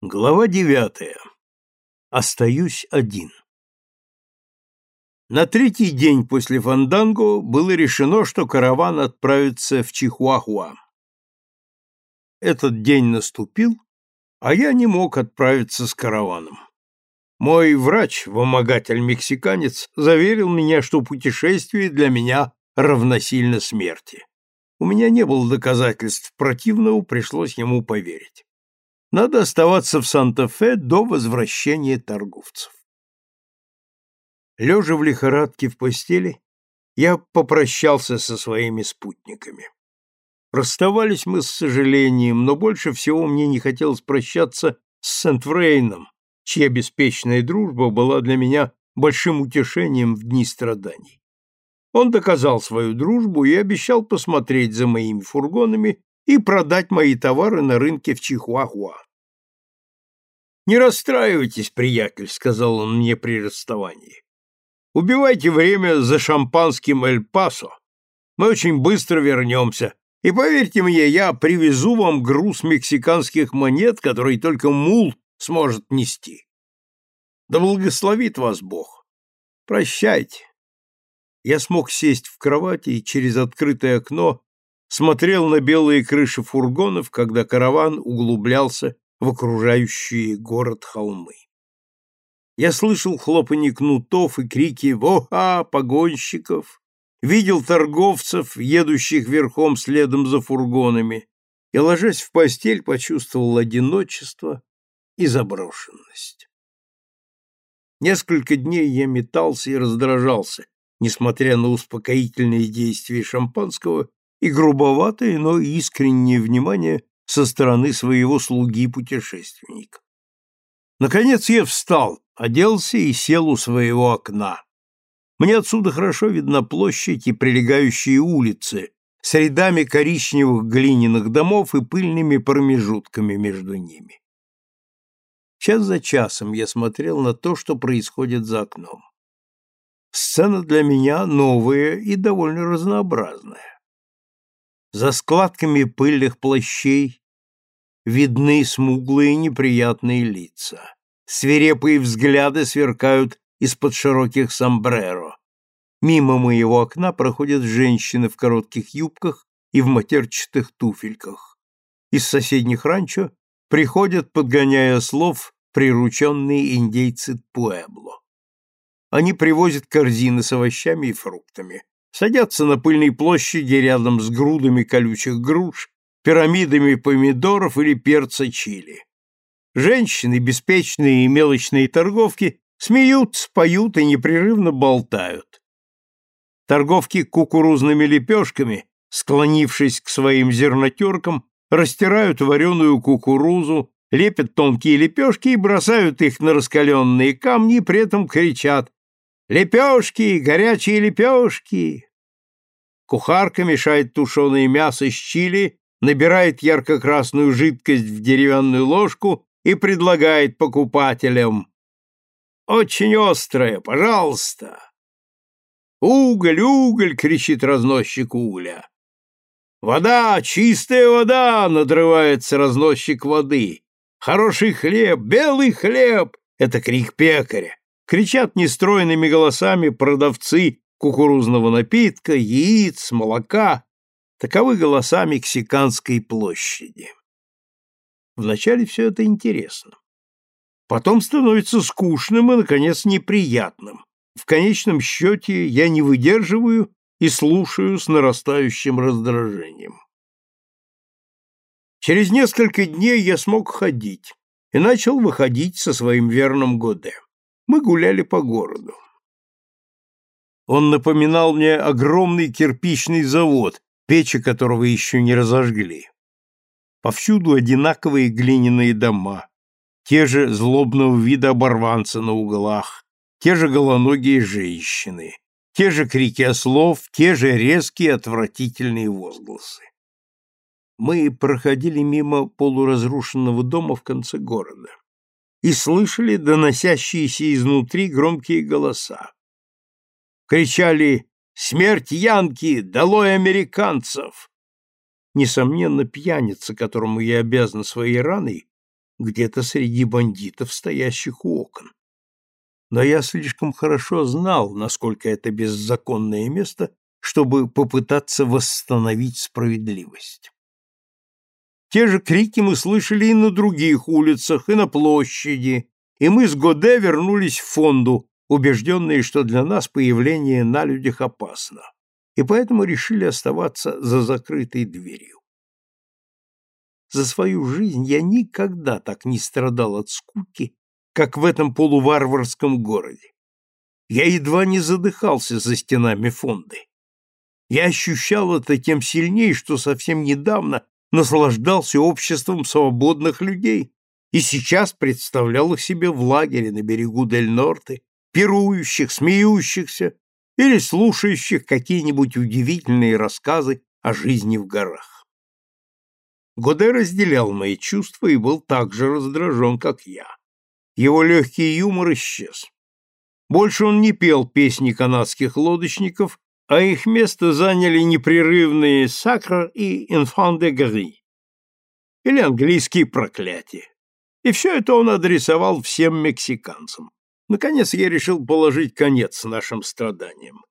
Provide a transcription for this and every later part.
Глава девятая. Остаюсь один. На третий день после Фанданго было решено, что караван отправится в Чихуахуа. Этот день наступил, а я не мог отправиться с караваном. Мой врач, вымогатель-мексиканец, заверил меня, что путешествие для меня равносильно смерти. У меня не было доказательств противного, пришлось ему поверить. Надо оставаться в Санта-Фе до возвращения торговцев. Лежа в лихорадке в постели, я попрощался со своими спутниками. Расставались мы с сожалением, но больше всего мне не хотелось прощаться с Сент-Врейном, чья беспечная дружба была для меня большим утешением в дни страданий. Он доказал свою дружбу и обещал посмотреть за моими фургонами и продать мои товары на рынке в Чихуахуа. «Не расстраивайтесь, приятель», — сказал он мне при расставании. «Убивайте время за шампанским Эль-Пасо. Мы очень быстро вернемся. И поверьте мне, я привезу вам груз мексиканских монет, который только мул сможет нести. Да благословит вас Бог. Прощайте». Я смог сесть в кровати и через открытое окно смотрел на белые крыши фургонов, когда караван углублялся в окружающие город холмы. Я слышал хлопанье кнутов и крики «Воха!» погонщиков, видел торговцев, едущих верхом следом за фургонами, и, ложась в постель, почувствовал одиночество и заброшенность. Несколько дней я метался и раздражался, несмотря на успокоительные действия шампанского и грубоватое, но искреннее внимание со стороны своего слуги-путешественника. Наконец я встал, оделся и сел у своего окна. Мне отсюда хорошо видна площадь и прилегающие улицы с рядами коричневых глиняных домов и пыльными промежутками между ними. Час за часом я смотрел на то, что происходит за окном. Сцена для меня новая и довольно разнообразная. За складками пыльных плащей видны смуглые неприятные лица. Свирепые взгляды сверкают из-под широких сомбреро. Мимо моего окна проходят женщины в коротких юбках и в матерчатых туфельках. Из соседних ранчо приходят, подгоняя слов, прирученные индейцы Пуэбло. Они привозят корзины с овощами и фруктами садятся на пыльной площади рядом с грудами колючих груш, пирамидами помидоров или перца чили. Женщины, беспечные и мелочные торговки, смеются, поют и непрерывно болтают. Торговки кукурузными лепешками, склонившись к своим зернотеркам, растирают вареную кукурузу, лепят тонкие лепешки и бросают их на раскаленные камни, при этом кричат «Лепешки! Горячие лепешки!» Кухарка мешает тушеное мясо с чили, набирает ярко-красную жидкость в деревянную ложку и предлагает покупателям. «Очень острое, пожалуйста!» «Уголь, уголь!» — кричит разносчик угля. «Вода, чистая вода!» — надрывается разносчик воды. «Хороший хлеб, белый хлеб!» — это крик пекаря кричат нестройными голосами продавцы кукурузного напитка, яиц, молока. Таковы голоса Мексиканской площади. Вначале все это интересно. Потом становится скучным и, наконец, неприятным. В конечном счете я не выдерживаю и слушаю с нарастающим раздражением. Через несколько дней я смог ходить и начал выходить со своим верным Годе мы гуляли по городу. Он напоминал мне огромный кирпичный завод, печи которого еще не разожгли. Повсюду одинаковые глиняные дома, те же злобного вида оборванцы на углах, те же голоногие женщины, те же крики ослов, те же резкие отвратительные возгласы. Мы проходили мимо полуразрушенного дома в конце города и слышали доносящиеся изнутри громкие голоса. Кричали «Смерть Янки! Долой американцев!» Несомненно, пьяница, которому я обязан своей раной, где-то среди бандитов, стоящих у окон. Но я слишком хорошо знал, насколько это беззаконное место, чтобы попытаться восстановить справедливость. Те же крики мы слышали и на других улицах, и на площади, и мы с Годе вернулись в фонду, убежденные, что для нас появление на людях опасно, и поэтому решили оставаться за закрытой дверью. За свою жизнь я никогда так не страдал от скуки, как в этом полуварварском городе. Я едва не задыхался за стенами фонды. Я ощущал это тем сильнее, что совсем недавно наслаждался обществом свободных людей и сейчас представлял их себе в лагере на берегу Дель-Норте, пирующих, смеющихся или слушающих какие-нибудь удивительные рассказы о жизни в горах. Годе разделял мои чувства и был так же раздражен, как я. Его легкий юмор исчез. Больше он не пел песни канадских лодочников а их место заняли непрерывные «Сакр» и «Инфан де Гри» или английские проклятия. И все это он адресовал всем мексиканцам. Наконец я решил положить конец нашим страданиям.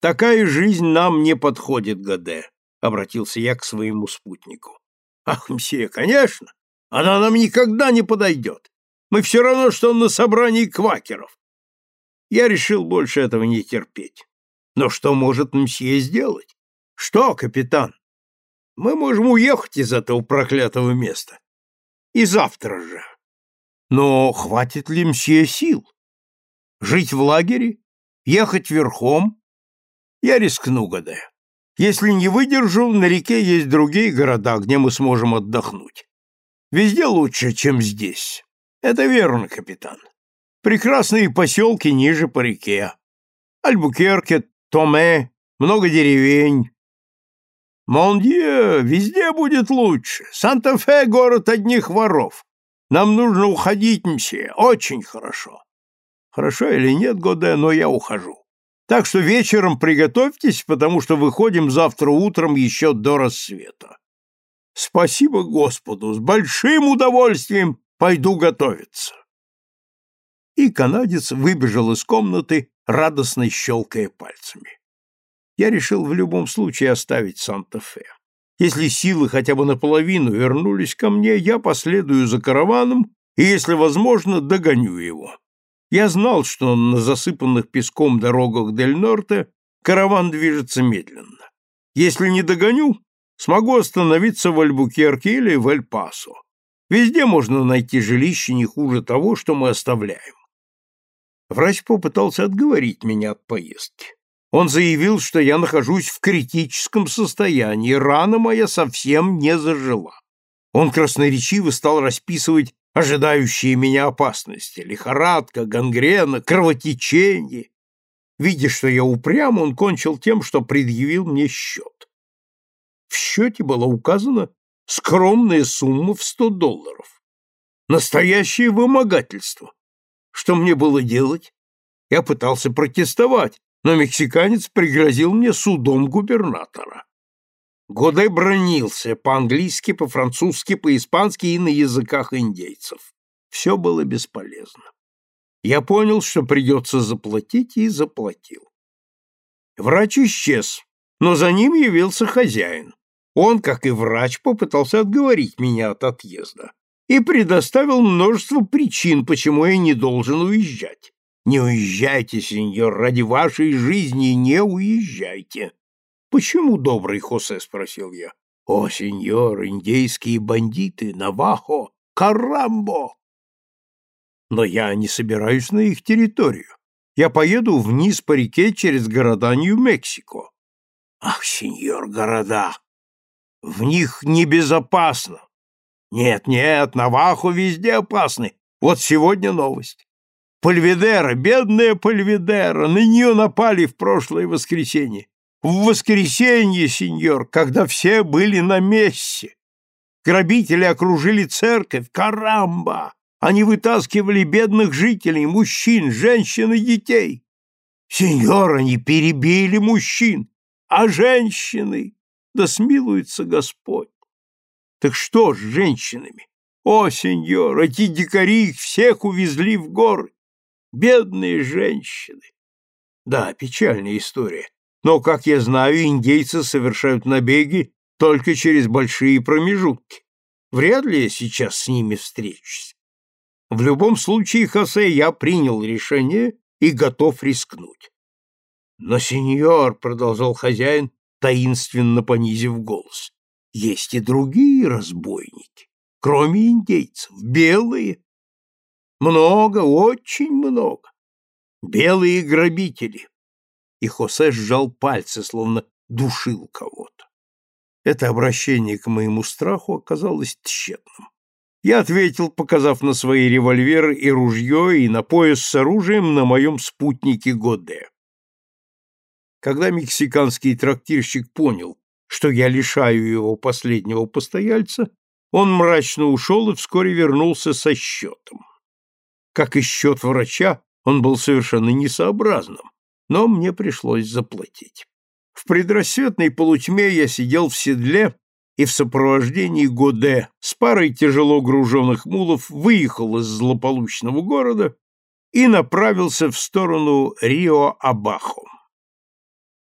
«Такая жизнь нам не подходит, Гаде», — обратился я к своему спутнику. «Ах, мсье, конечно, она нам никогда не подойдет. Мы все равно, что на собрании квакеров». Я решил больше этого не терпеть. Но что может мсье сделать? Что, капитан? Мы можем уехать из этого проклятого места. И завтра же. Но хватит ли мсье сил? Жить в лагере? Ехать верхом? Я рискну, гадая. Если не выдержу, на реке есть другие города, где мы сможем отдохнуть. Везде лучше, чем здесь. Это верно, капитан. Прекрасные поселки ниже по реке. Альбукерке, Томе, много деревень. Мондье, везде будет лучше. Санта-Фе — город одних воров. Нам нужно уходить, мсье, очень хорошо. Хорошо или нет, Годе, но я ухожу. Так что вечером приготовьтесь, потому что выходим завтра утром еще до рассвета. Спасибо Господу, с большим удовольствием пойду готовиться. И канадец выбежал из комнаты, радостно щелкая пальцами. Я решил в любом случае оставить Санта-Фе. Если силы хотя бы наполовину вернулись ко мне, я последую за караваном и, если возможно, догоню его. Я знал, что на засыпанных песком дорогах Дель-Норте караван движется медленно. Если не догоню, смогу остановиться в Альбукерке или в Эль-Пасо. Везде можно найти жилище не хуже того, что мы оставляем. Врач попытался отговорить меня от поездки. Он заявил, что я нахожусь в критическом состоянии, рана моя совсем не зажила. Он красноречиво стал расписывать ожидающие меня опасности: лихорадка, гангрена, кровотечение. Видя, что я упрям, он кончил тем, что предъявил мне счет. В счете была указана скромная сумма в сто долларов. Настоящее вымогательство. Что мне было делать? Я пытался протестовать, но мексиканец пригрозил мне судом губернатора. Годай бронился по-английски, по-французски, по-испански и на языках индейцев. Все было бесполезно. Я понял, что придется заплатить, и заплатил. Врач исчез, но за ним явился хозяин. Он, как и врач, попытался отговорить меня от отъезда и предоставил множество причин, почему я не должен уезжать. Не уезжайте, сеньор, ради вашей жизни не уезжайте. Почему, добрый Хосе, спросил я. О, сеньор, индейские бандиты, Навахо, Карамбо. Но я не собираюсь на их территорию. Я поеду вниз по реке через города Нью-Мексико. Ах, сеньор, города! В них небезопасно. Нет, нет, Навахо везде опасны. Вот сегодня новость. Пальведера, бедная Пальведера, на нее напали в прошлое воскресенье. В воскресенье, сеньор, когда все были на мессе. Грабители окружили церковь, карамба! Они вытаскивали бедных жителей, мужчин, женщин и детей. Сеньор, они перебили мужчин, а женщины? Да смилуется Господь. Так что с женщинами? О, сеньор, эти дикари их всех увезли в горы. Бедные женщины. Да, печальная история. Но, как я знаю, индейцы совершают набеги только через большие промежутки. Вряд ли я сейчас с ними встречусь. В любом случае, Хосе, я принял решение и готов рискнуть. Но, сеньор, — продолжал хозяин, таинственно понизив голос, — есть и другие разбойники, кроме индейцев, белые. Много, очень много. Белые грабители. И Хосе сжал пальцы, словно душил кого-то. Это обращение к моему страху оказалось тщетным. Я ответил, показав на свои револьверы и ружье, и на пояс с оружием на моем спутнике Годе. Когда мексиканский трактирщик понял, что я лишаю его последнего постояльца, он мрачно ушел и вскоре вернулся со счетом. Как и счет врача, он был совершенно несообразным, но мне пришлось заплатить. В предрассветной полутьме я сидел в седле и в сопровождении Годе с парой тяжело груженных мулов выехал из злополучного города и направился в сторону Рио-Абахо.